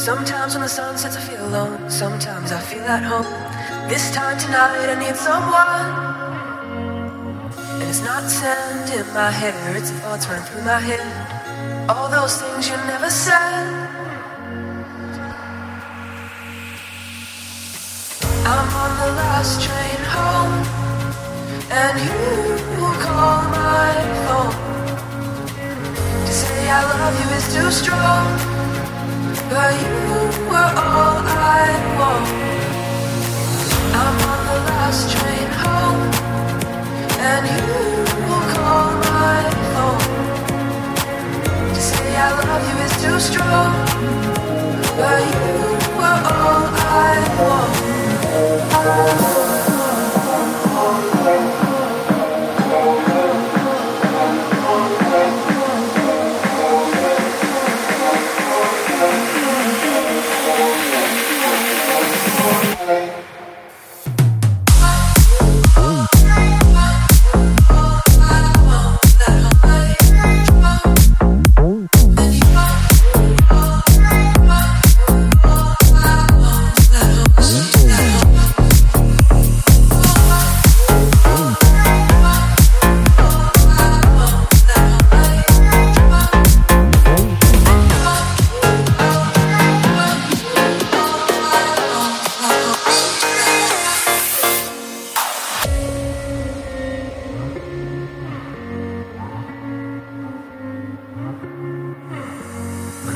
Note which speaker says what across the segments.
Speaker 1: Sometimes when the sun sets, I feel alone. Sometimes I feel at home. This time tonight, I need someone. And it's not sand in my hair, it's the thoughts running through my head. All those things you never said. I'm on the last train home, and you call my phone to say I love you is too strong, but you were all I want. I'm on the last train home, and you will call my phone to say I love you is too strong,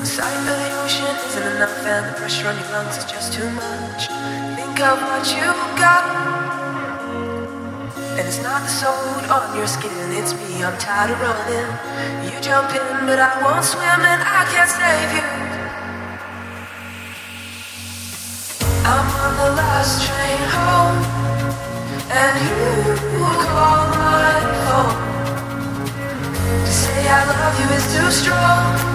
Speaker 1: sight of the ocean isn't enough and the pressure on your lungs is just too much, think of what you've got. And it's not the sold on your skin, it's me, I'm tired of running. You jump in, but I won't swim and I can't save you. I'm on the last train home, and you call my phone to say I love you is too strong.